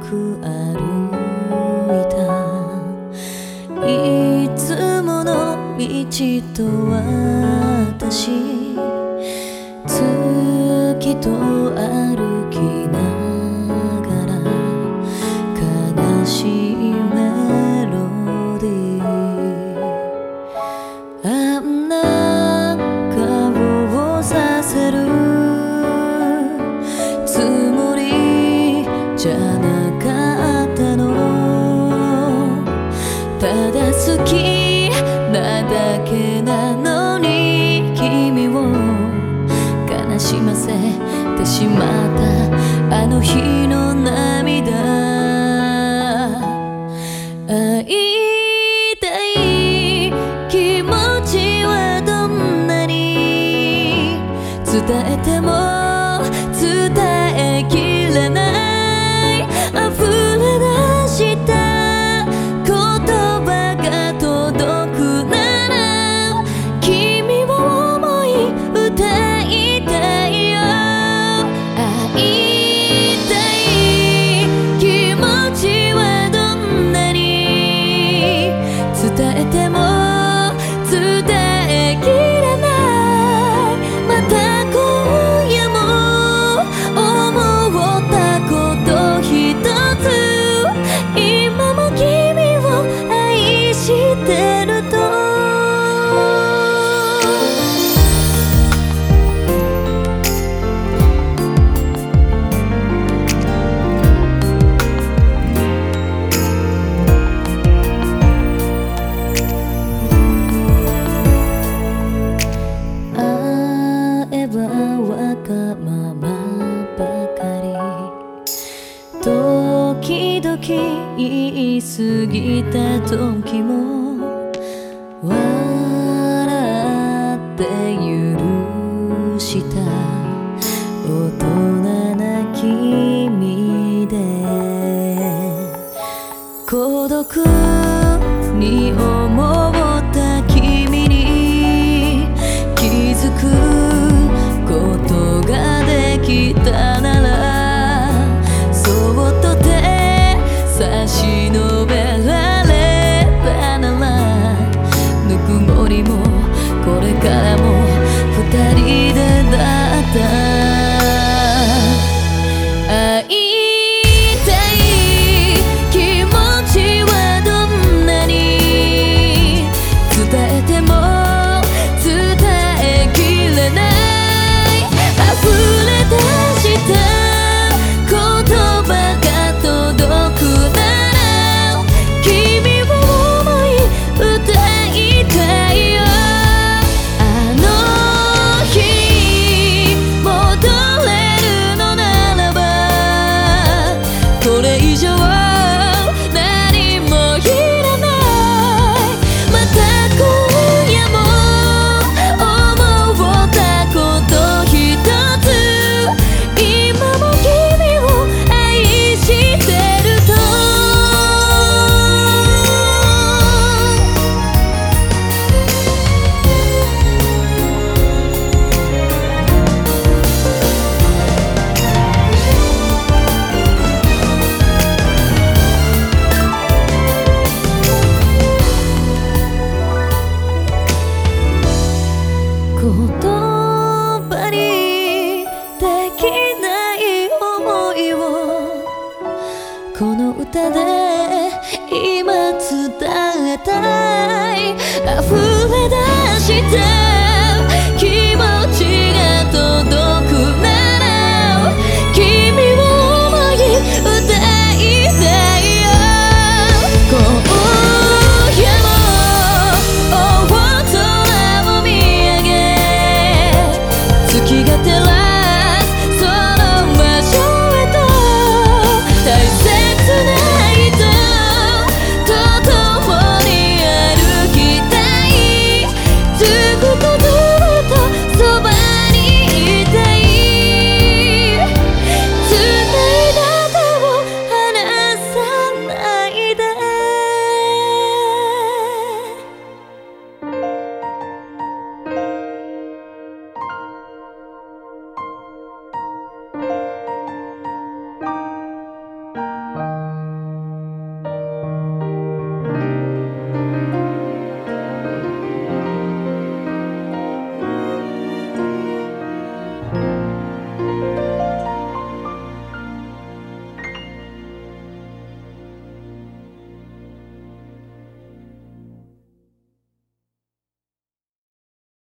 く歩いたいつもの道と私月と歩きながら悲しいメロディーあんなけなのに君を悲しませてしまったあの日の涙。会いたい気持ちはどんなに伝えても伝えきれない。えても時言い過ぎた時も笑って許した。大人な君で孤独で今伝えたい。溢れ出して